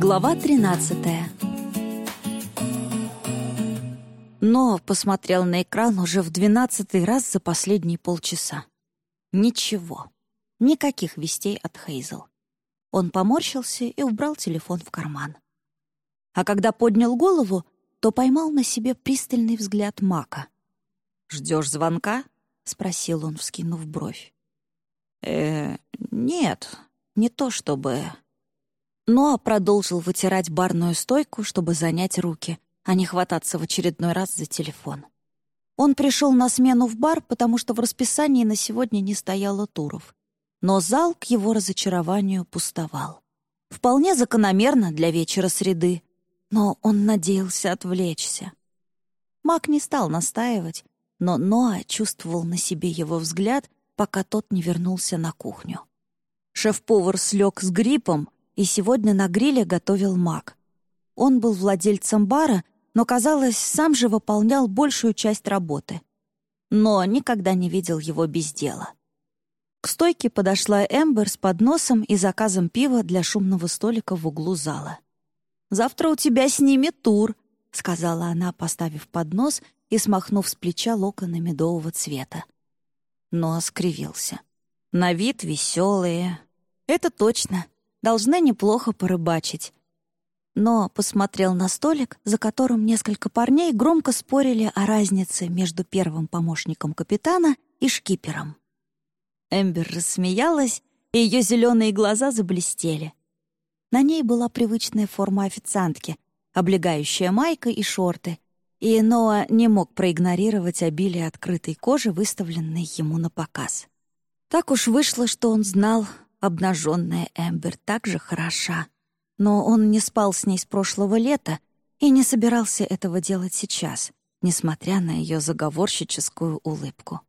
Глава 13 Но посмотрел на экран уже в двенадцатый раз за последние полчаса. Ничего. Никаких вестей от Хейзел. Он поморщился и убрал телефон в карман. А когда поднял голову, то поймал на себе пристальный взгляд Мака. «Ждешь звонка?» — спросил он, вскинув бровь. «Э, нет, не то чтобы...» Ноа продолжил вытирать барную стойку, чтобы занять руки, а не хвататься в очередной раз за телефон. Он пришел на смену в бар, потому что в расписании на сегодня не стояло туров. Но зал к его разочарованию пустовал. Вполне закономерно для вечера среды, но он надеялся отвлечься. Мак не стал настаивать, но Ноа чувствовал на себе его взгляд, пока тот не вернулся на кухню. Шеф-повар слег с гриппом, и сегодня на гриле готовил Мак. Он был владельцем бара, но, казалось, сам же выполнял большую часть работы. Но никогда не видел его без дела. К стойке подошла Эмбер с подносом и заказом пива для шумного столика в углу зала. «Завтра у тебя снимет тур», — сказала она, поставив поднос и смахнув с плеча локоны медового цвета. Но скривился. На вид веселые. Это точно. Должны неплохо порыбачить. Но посмотрел на столик, за которым несколько парней громко спорили о разнице между первым помощником капитана и шкипером. Эмбер рассмеялась, и ее зеленые глаза заблестели. На ней была привычная форма официантки, облегающая майка и шорты, и Ноа не мог проигнорировать обилие открытой кожи, выставленной ему на показ. Так уж вышло, что он знал, обнаженная Эмбер так же хороша. Но он не спал с ней с прошлого лета и не собирался этого делать сейчас, несмотря на ее заговорщическую улыбку.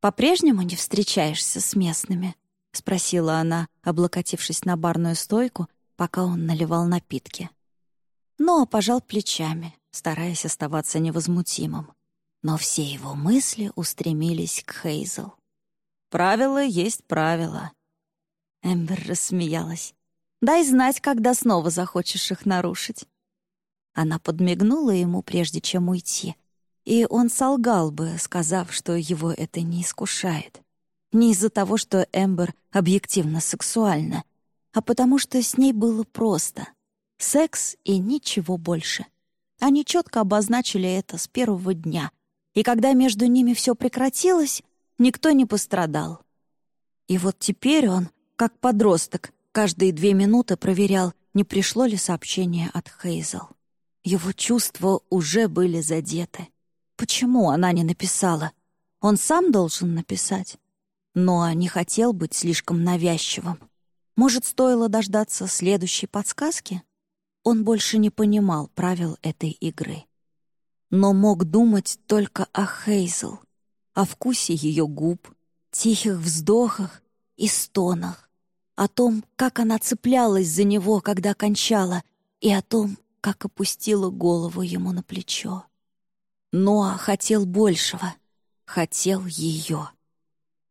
«По-прежнему не встречаешься с местными?» — спросила она, облокотившись на барную стойку, пока он наливал напитки. Но пожал плечами, стараясь оставаться невозмутимым. Но все его мысли устремились к Хейзел. «Правила есть правила». Эмбер рассмеялась. «Дай знать, когда снова захочешь их нарушить». Она подмигнула ему, прежде чем уйти, и он солгал бы, сказав, что его это не искушает. Не из-за того, что Эмбер объективно сексуальна, а потому что с ней было просто. Секс и ничего больше. Они четко обозначили это с первого дня. И когда между ними все прекратилось, никто не пострадал. И вот теперь он, как подросток, каждые две минуты проверял, не пришло ли сообщение от Хейзел. Его чувства уже были задеты. Почему она не написала? Он сам должен написать но не хотел быть слишком навязчивым. Может, стоило дождаться следующей подсказки? Он больше не понимал правил этой игры. Но мог думать только о Хейзел, о вкусе ее губ, тихих вздохах и стонах, о том, как она цеплялась за него, когда кончала, и о том, как опустила голову ему на плечо. Ноа хотел большего, хотел ее.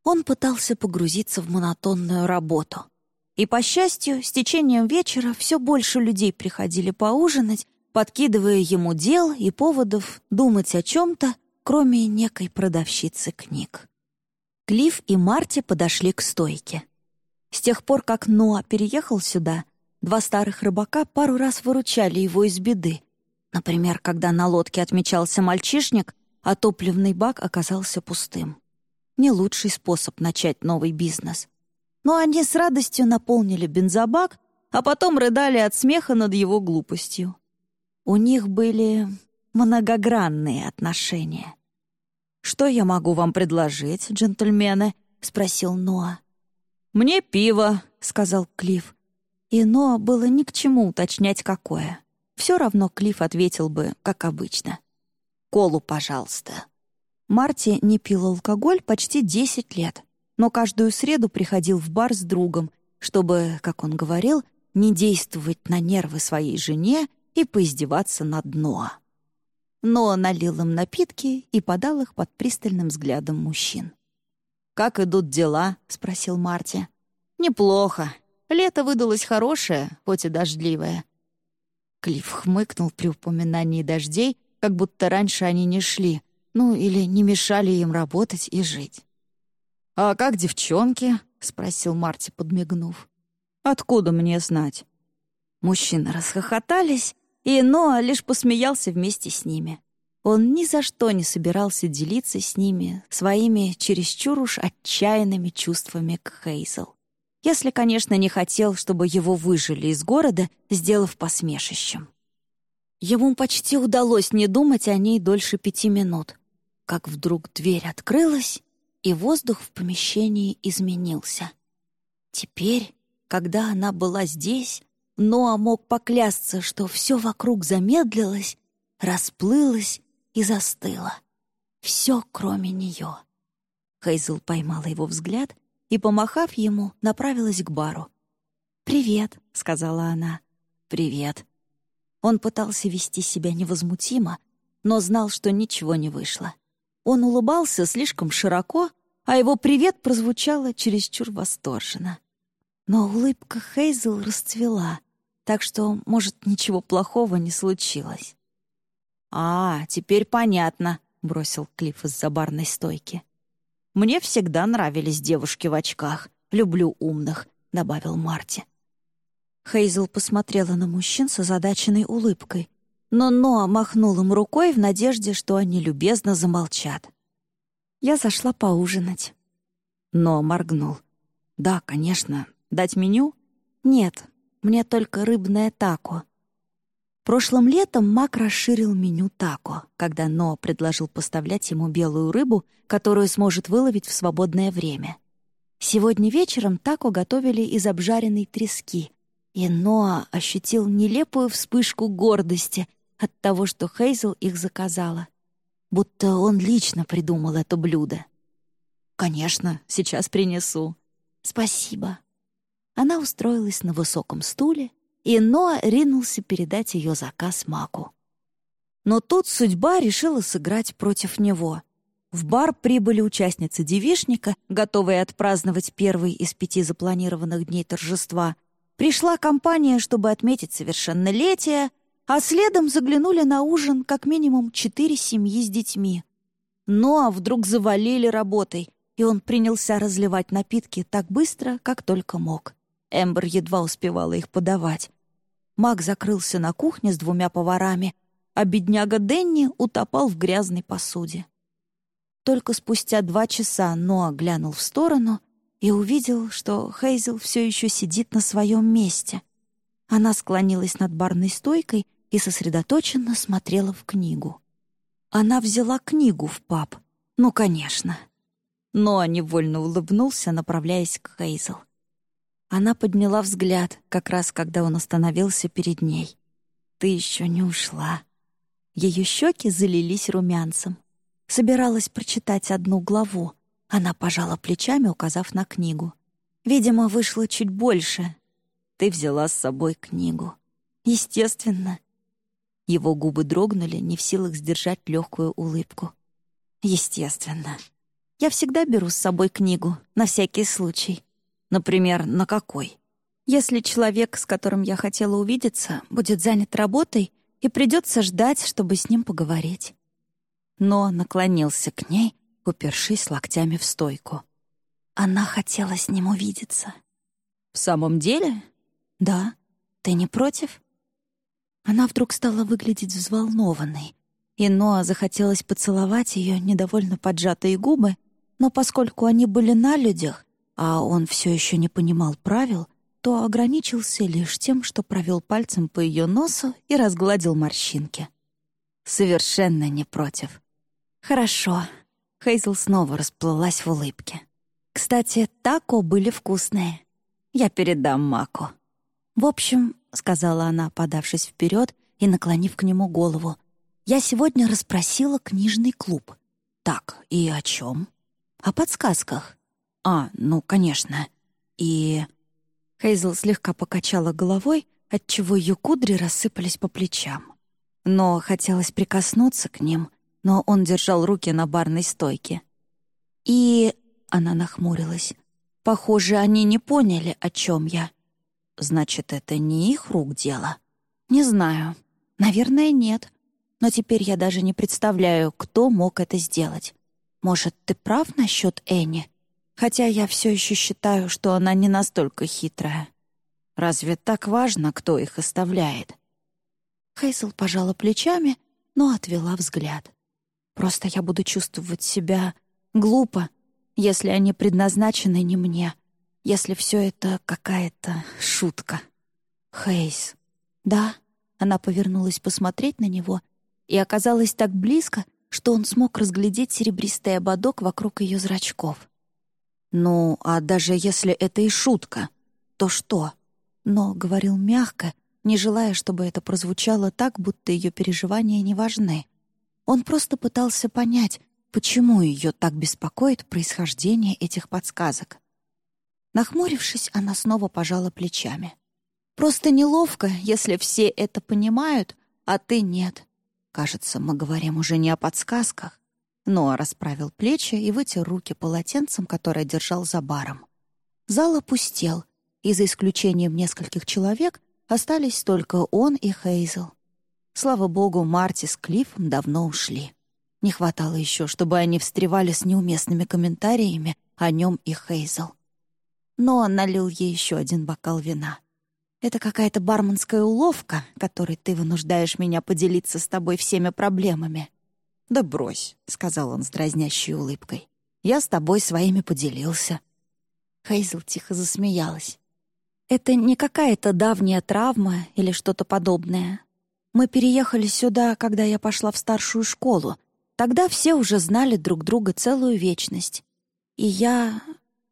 Он пытался погрузиться в монотонную работу. И, по счастью, с течением вечера все больше людей приходили поужинать, подкидывая ему дел и поводов думать о чем-то, кроме некой продавщицы книг. Клифф и Марти подошли к стойке. С тех пор, как Ноа переехал сюда, два старых рыбака пару раз выручали его из беды. Например, когда на лодке отмечался мальчишник, а топливный бак оказался пустым не лучший способ начать новый бизнес. Но они с радостью наполнили бензобак, а потом рыдали от смеха над его глупостью. У них были многогранные отношения. «Что я могу вам предложить, джентльмены?» — спросил Ноа. «Мне пиво», — сказал Клифф. И Ноа было ни к чему уточнять, какое. Все равно Клифф ответил бы, как обычно. «Колу, пожалуйста». Марти не пил алкоголь почти 10 лет, но каждую среду приходил в бар с другом, чтобы, как он говорил, не действовать на нервы своей жене и поиздеваться над Ноа. Ноа налил им напитки и подал их под пристальным взглядом мужчин. «Как идут дела?» — спросил Марти. «Неплохо. Лето выдалось хорошее, хоть и дождливое». Клифф хмыкнул при упоминании дождей, как будто раньше они не шли, ну или не мешали им работать и жить. «А как девчонки?» — спросил Марти, подмигнув. «Откуда мне знать?» Мужчины расхохотались, и Ноа лишь посмеялся вместе с ними. Он ни за что не собирался делиться с ними своими чересчур уж отчаянными чувствами к Хейзел. Если, конечно, не хотел, чтобы его выжили из города, сделав посмешищем. Ему почти удалось не думать о ней дольше пяти минут, как вдруг дверь открылась, и воздух в помещении изменился. Теперь, когда она была здесь, Ноа мог поклясться, что все вокруг замедлилось, расплылось и застыло. Все, кроме нее. Хейзл поймала его взгляд и, помахав ему, направилась к бару. «Привет», — сказала она. «Привет». Он пытался вести себя невозмутимо, но знал, что ничего не вышло. Он улыбался слишком широко, а его «привет» прозвучало чересчур восторженно. Но улыбка Хейзел расцвела, так что, может, ничего плохого не случилось. «А, теперь понятно», — бросил Клифф из-за барной стойки. «Мне всегда нравились девушки в очках. Люблю умных», — добавил Марти. Хейзел посмотрела на мужчин с озадаченной улыбкой, но Ноа махнул им рукой в надежде, что они любезно замолчат. Я зашла поужинать. Ноа моргнул. «Да, конечно. Дать меню?» «Нет, мне только рыбное тако. Прошлым летом Мак расширил меню тако, когда Ноа предложил поставлять ему белую рыбу, которую сможет выловить в свободное время. Сегодня вечером тако готовили из обжаренной трески, и Ноа ощутил нелепую вспышку гордости от того, что Хейзел их заказала. Будто он лично придумал это блюдо. «Конечно, сейчас принесу». «Спасибо». Она устроилась на высоком стуле, и Ноа ринулся передать ее заказ Маку. Но тут судьба решила сыграть против него. В бар прибыли участницы девишника, готовые отпраздновать первый из пяти запланированных дней торжества. Пришла компания, чтобы отметить совершеннолетие, а следом заглянули на ужин как минимум четыре семьи с детьми. Ноа вдруг завалили работой, и он принялся разливать напитки так быстро, как только мог. Эмбер едва успевала их подавать. Мак закрылся на кухне с двумя поварами, а бедняга Денни утопал в грязной посуде. Только спустя два часа Ноа глянул в сторону и увидел, что Хейзел все еще сидит на своем месте. Она склонилась над барной стойкой и сосредоточенно смотрела в книгу. Она взяла книгу в паб. Ну, конечно. Ноа невольно улыбнулся, направляясь к Хейзел. Она подняла взгляд, как раз когда он остановился перед ней. «Ты еще не ушла». Ее щеки залились румянцем. Собиралась прочитать одну главу. Она пожала плечами, указав на книгу. «Видимо, вышло чуть больше. Ты взяла с собой книгу». «Естественно». Его губы дрогнули, не в силах сдержать легкую улыбку. «Естественно. Я всегда беру с собой книгу, на всякий случай. Например, на какой? Если человек, с которым я хотела увидеться, будет занят работой и придется ждать, чтобы с ним поговорить. Но наклонился к ней, упершись локтями в стойку. Она хотела с ним увидеться. «В самом деле?» «Да. Ты не против?» Она вдруг стала выглядеть взволнованной, и Ноа захотелось поцеловать ее недовольно поджатые губы, но поскольку они были на людях, а он все еще не понимал правил, то ограничился лишь тем, что провел пальцем по ее носу и разгладил морщинки. Совершенно не против. «Хорошо». Хейзл снова расплылась в улыбке. «Кстати, тако были вкусные. Я передам Маку». «В общем», — сказала она, подавшись вперед и наклонив к нему голову, «я сегодня расспросила книжный клуб». «Так, и о чем?» «О подсказках. «А, ну, конечно. И...» Хейзл слегка покачала головой, отчего ее кудри рассыпались по плечам. Но хотелось прикоснуться к ним, но он держал руки на барной стойке. И... Она нахмурилась. «Похоже, они не поняли, о чем я. Значит, это не их рук дело? Не знаю. Наверное, нет. Но теперь я даже не представляю, кто мог это сделать. Может, ты прав насчет Энни? Хотя я все еще считаю, что она не настолько хитрая. Разве так важно, кто их оставляет? Хейзел пожала плечами, но отвела взгляд. Просто я буду чувствовать себя глупо, если они предназначены не мне, если все это какая-то шутка. Хейз. Да, она повернулась посмотреть на него и оказалась так близко, что он смог разглядеть серебристый ободок вокруг ее зрачков. «Ну, а даже если это и шутка, то что?» Но говорил мягко, не желая, чтобы это прозвучало так, будто ее переживания не важны. Он просто пытался понять, почему ее так беспокоит происхождение этих подсказок. Нахмурившись, она снова пожала плечами. «Просто неловко, если все это понимают, а ты нет. Кажется, мы говорим уже не о подсказках». Ноа расправил плечи и вытер руки полотенцем, которое держал за баром. Зал опустел, и за исключением нескольких человек остались только он и Хейзел. Слава богу, Марти с Клиффом давно ушли. Не хватало еще, чтобы они встревали с неуместными комментариями о нем и Хейзел. Но он налил ей еще один бокал вина. «Это какая-то барменская уловка, которой ты вынуждаешь меня поделиться с тобой всеми проблемами». «Да брось», — сказал он с дразнящей улыбкой. «Я с тобой своими поделился». Хейзел тихо засмеялась. «Это не какая-то давняя травма или что-то подобное. Мы переехали сюда, когда я пошла в старшую школу. Тогда все уже знали друг друга целую вечность. И я...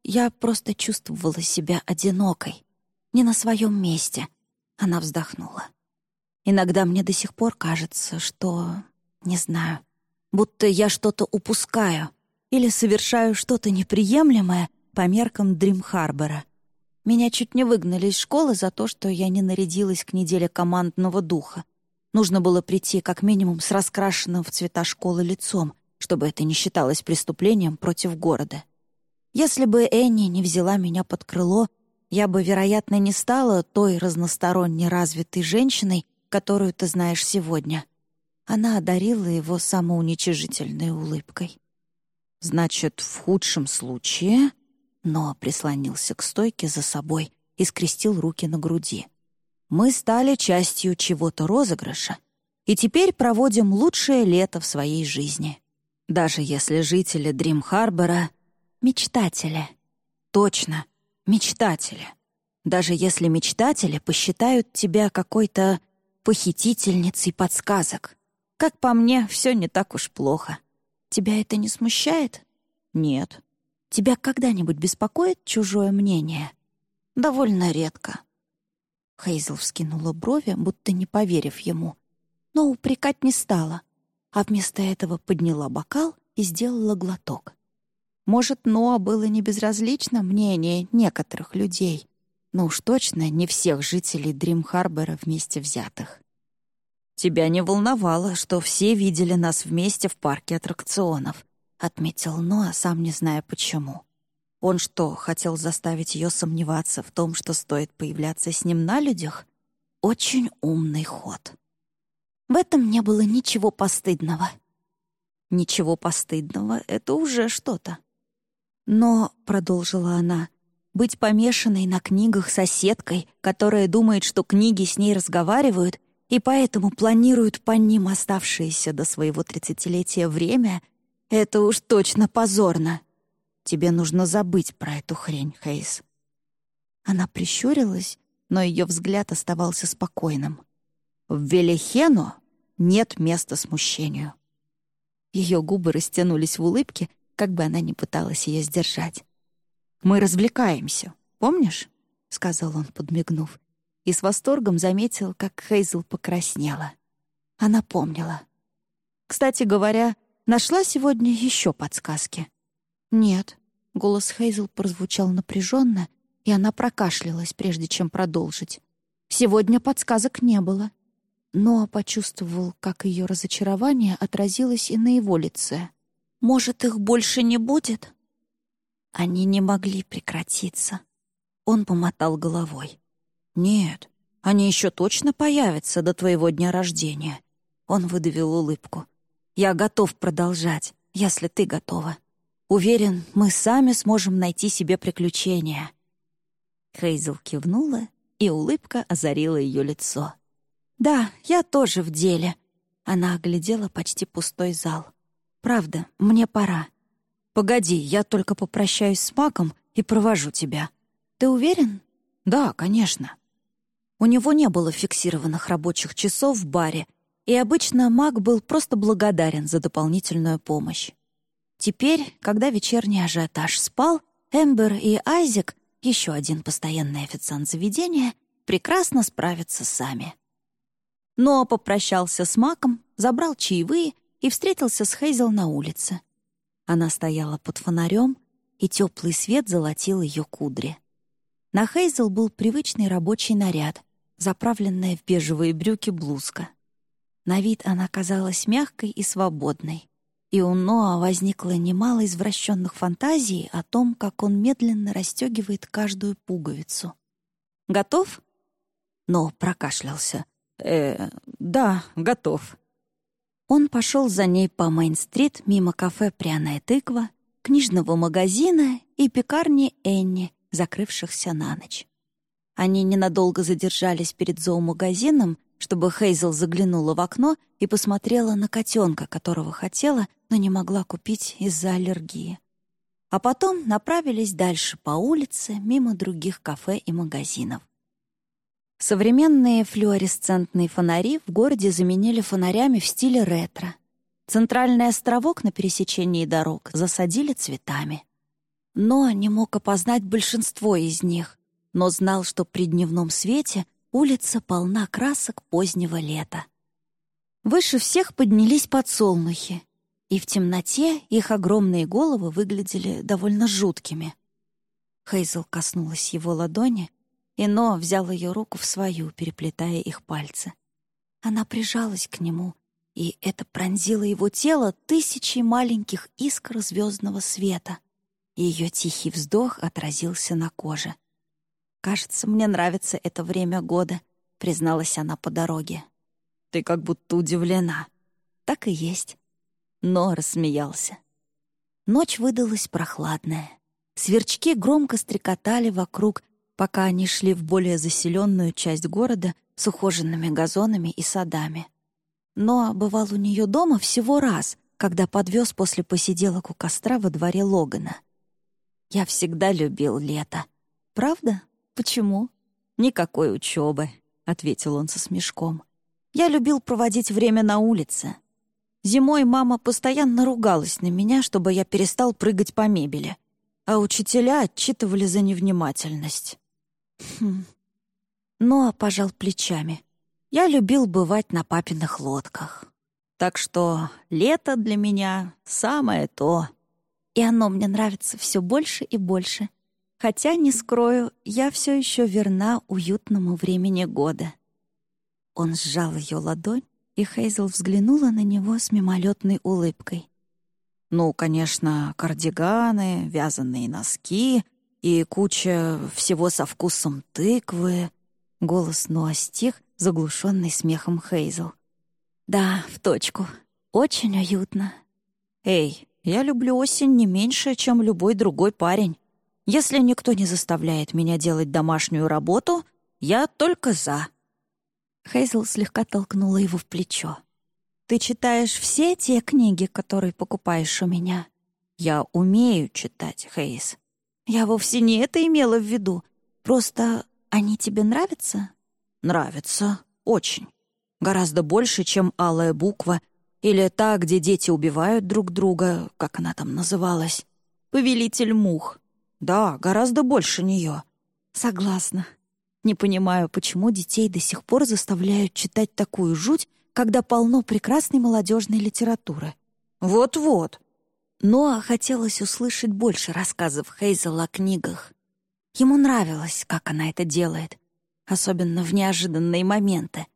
я просто чувствовала себя одинокой. Не на своем месте. Она вздохнула. Иногда мне до сих пор кажется, что... не знаю. Будто я что-то упускаю или совершаю что-то неприемлемое по меркам Дрим-Харбора. Меня чуть не выгнали из школы за то, что я не нарядилась к неделе командного духа. Нужно было прийти как минимум с раскрашенным в цвета школы лицом, чтобы это не считалось преступлением против города. Если бы Энни не взяла меня под крыло, я бы, вероятно, не стала той разносторонне развитой женщиной, которую ты знаешь сегодня. Она одарила его самоуничижительной улыбкой. «Значит, в худшем случае...» Но прислонился к стойке за собой и скрестил руки на груди. Мы стали частью чего-то розыгрыша и теперь проводим лучшее лето в своей жизни. Даже если жители Дрим-Харбора — мечтатели. Точно, мечтатели. Даже если мечтатели посчитают тебя какой-то похитительницей подсказок. Как по мне, все не так уж плохо. Тебя это не смущает? Нет. Тебя когда-нибудь беспокоит чужое мнение? Довольно редко. Хейзел вскинула брови, будто не поверив ему, но упрекать не стала, а вместо этого подняла бокал и сделала глоток. Может, Ноа было не безразлично мнение некоторых людей, но уж точно не всех жителей Дрим-Харбора вместе взятых. «Тебя не волновало, что все видели нас вместе в парке аттракционов», — отметил Ноа, сам не зная почему. Он что, хотел заставить ее сомневаться в том, что стоит появляться с ним на людях? Очень умный ход. В этом не было ничего постыдного. Ничего постыдного — это уже что-то. Но, — продолжила она, — быть помешанной на книгах соседкой, которая думает, что книги с ней разговаривают и поэтому планируют по ним оставшееся до своего тридцатилетия время, это уж точно позорно. Тебе нужно забыть про эту хрень, Хейс». Она прищурилась, но ее взгляд оставался спокойным. «В Велихену нет места смущению». Ее губы растянулись в улыбке, как бы она ни пыталась ее сдержать. «Мы развлекаемся, помнишь?» — сказал он, подмигнув, и с восторгом заметил, как Хейзел покраснела. Она помнила. «Кстати говоря, нашла сегодня еще подсказки. «Нет». Голос Хейзел прозвучал напряженно, и она прокашлялась, прежде чем продолжить. «Сегодня подсказок не было». Но почувствовал, как ее разочарование отразилось и на его лице. «Может, их больше не будет?» Они не могли прекратиться. Он помотал головой. «Нет, они еще точно появятся до твоего дня рождения». Он выдавил улыбку. «Я готов продолжать, если ты готова. Уверен, мы сами сможем найти себе приключения». Хейзел кивнула, и улыбка озарила ее лицо. «Да, я тоже в деле». Она оглядела почти пустой зал. «Правда, мне пора. Погоди, я только попрощаюсь с Маком и провожу тебя. Ты уверен?» «Да, конечно». У него не было фиксированных рабочих часов в баре, и обычно Мак был просто благодарен за дополнительную помощь. Теперь, когда вечерний ажиотаж спал, Эмбер и Айзек, еще один постоянный официант заведения, прекрасно справятся сами. Но попрощался с Маком, забрал чаевые и встретился с Хейзел на улице. Она стояла под фонарем, и теплый свет золотил ее кудри. На Хейзел был привычный рабочий наряд, заправленная в бежевые брюки блузка. На вид она казалась мягкой и свободной. И у Ноа возникло немало извращенных фантазий о том, как он медленно расстегивает каждую пуговицу. «Готов?» Но прокашлялся. «Э, да, готов». Он пошел за ней по Мейн-стрит мимо кафе «Пряная тыква», книжного магазина и пекарни Энни, закрывшихся на ночь. Они ненадолго задержались перед зоомагазином, чтобы Хейзел заглянула в окно и посмотрела на котенка, которого хотела, но не могла купить из-за аллергии. А потом направились дальше по улице, мимо других кафе и магазинов. Современные флуоресцентные фонари в городе заменили фонарями в стиле ретро. Центральный островок на пересечении дорог засадили цветами. Но не мог опознать большинство из них, но знал, что при дневном свете улица полна красок позднего лета. Выше всех поднялись подсолнухи, и в темноте их огромные головы выглядели довольно жуткими. Хейзел коснулась его ладони, и Но взял ее руку в свою, переплетая их пальцы. Она прижалась к нему, и это пронзило его тело тысячей маленьких искр звездного света. Ее тихий вздох отразился на коже. «Кажется, мне нравится это время года», — призналась она по дороге. «Ты как будто удивлена». «Так и есть». Но рассмеялся. Ночь выдалась прохладная. Сверчки громко стрекотали вокруг, пока они шли в более заселенную часть города с ухоженными газонами и садами. Но бывал у нее дома всего раз, когда подвез после посиделок у костра во дворе Логана. «Я всегда любил лето. Правда?» «Почему?» «Никакой учебы», — ответил он со смешком. «Я любил проводить время на улице. Зимой мама постоянно ругалась на меня, чтобы я перестал прыгать по мебели, а учителя отчитывали за невнимательность». «Хм...» Ноа пожал плечами. «Я любил бывать на папиных лодках. Так что лето для меня самое то. И оно мне нравится все больше и больше», Хотя, не скрою, я все еще верна уютному времени года. Он сжал ее ладонь, и Хейзел взглянула на него с мимолетной улыбкой. Ну, конечно, кардиганы, вязаные носки и куча всего со вкусом тыквы. Голос Ноа стих, заглушенный смехом Хейзел. Да, в точку. Очень уютно. Эй, я люблю осень не меньше, чем любой другой парень. Если никто не заставляет меня делать домашнюю работу, я только за». Хейзл слегка толкнула его в плечо. «Ты читаешь все те книги, которые покупаешь у меня?» «Я умею читать, Хейз». «Я вовсе не это имела в виду. Просто они тебе нравятся?» «Нравятся. Очень. Гораздо больше, чем «Алая буква» или та, где дети убивают друг друга, как она там называлась. «Повелитель мух». Да, гораздо больше нее. Согласна. Не понимаю, почему детей до сих пор заставляют читать такую жуть, когда полно прекрасной молодежной литературы. Вот-вот. Но хотелось услышать больше рассказов Хейзел о книгах. Ему нравилось, как она это делает, особенно в неожиданные моменты.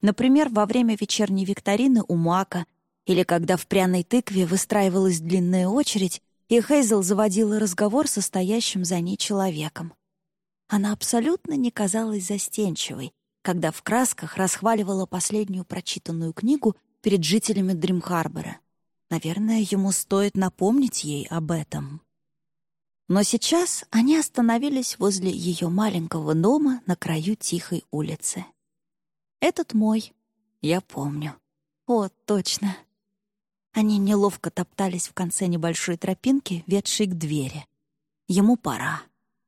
Например, во время вечерней викторины у Мака или когда в пряной тыкве выстраивалась длинная очередь, и Хейзел заводила разговор со стоящим за ней человеком. Она абсолютно не казалась застенчивой, когда в красках расхваливала последнюю прочитанную книгу перед жителями Дримхарбора. Наверное, ему стоит напомнить ей об этом. Но сейчас они остановились возле ее маленького дома на краю тихой улицы. «Этот мой, я помню. О, точно!» Они неловко топтались в конце небольшой тропинки, ведшей к двери. Ему пора.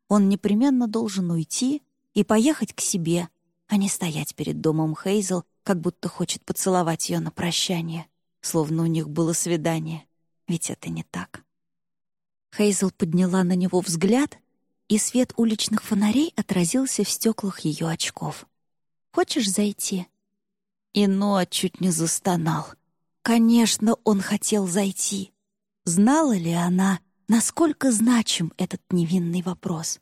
Он непременно должен уйти и поехать к себе, а не стоять перед домом Хейзел, как будто хочет поцеловать ее на прощание, словно у них было свидание. Ведь это не так. Хейзел подняла на него взгляд, и свет уличных фонарей отразился в стеклах ее очков. «Хочешь зайти?» И Ноа чуть не застонал. Конечно, он хотел зайти. Знала ли она, насколько значим этот невинный вопрос?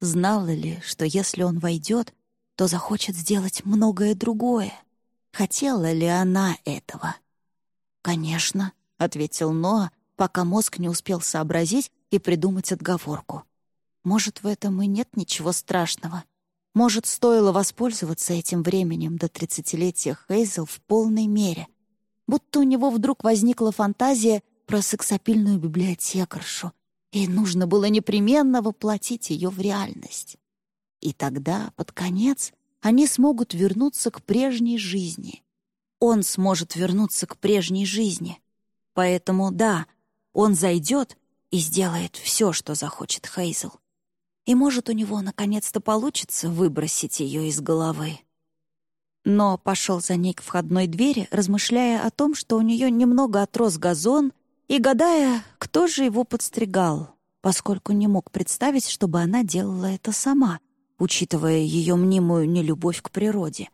Знала ли, что если он войдет, то захочет сделать многое другое? Хотела ли она этого? «Конечно», — ответил Ноа, пока мозг не успел сообразить и придумать отговорку. Может, в этом и нет ничего страшного. Может, стоило воспользоваться этим временем до тридцатилетия Хейзел в полной мере. Будто у него вдруг возникла фантазия про сексапильную библиотекаршу, и нужно было непременно воплотить ее в реальность. И тогда, под конец, они смогут вернуться к прежней жизни. Он сможет вернуться к прежней жизни. Поэтому, да, он зайдет и сделает все, что захочет Хейзел. И, может, у него наконец-то получится выбросить ее из головы. Но пошел за ней к входной двери, размышляя о том, что у нее немного отрос газон, и гадая, кто же его подстригал, поскольку не мог представить, чтобы она делала это сама, учитывая ее мнимую нелюбовь к природе.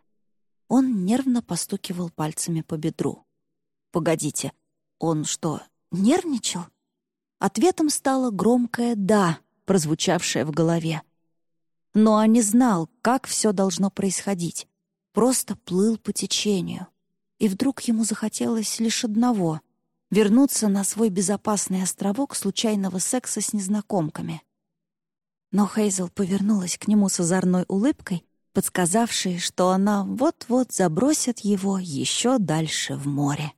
Он нервно постукивал пальцами по бедру. «Погодите, он что, нервничал?» Ответом стало громкое «да», прозвучавшее в голове. Но он не знал, как все должно происходить. Просто плыл по течению. И вдруг ему захотелось лишь одного — вернуться на свой безопасный островок случайного секса с незнакомками. Но Хейзел повернулась к нему с озорной улыбкой, подсказавшей, что она вот-вот забросит его еще дальше в море.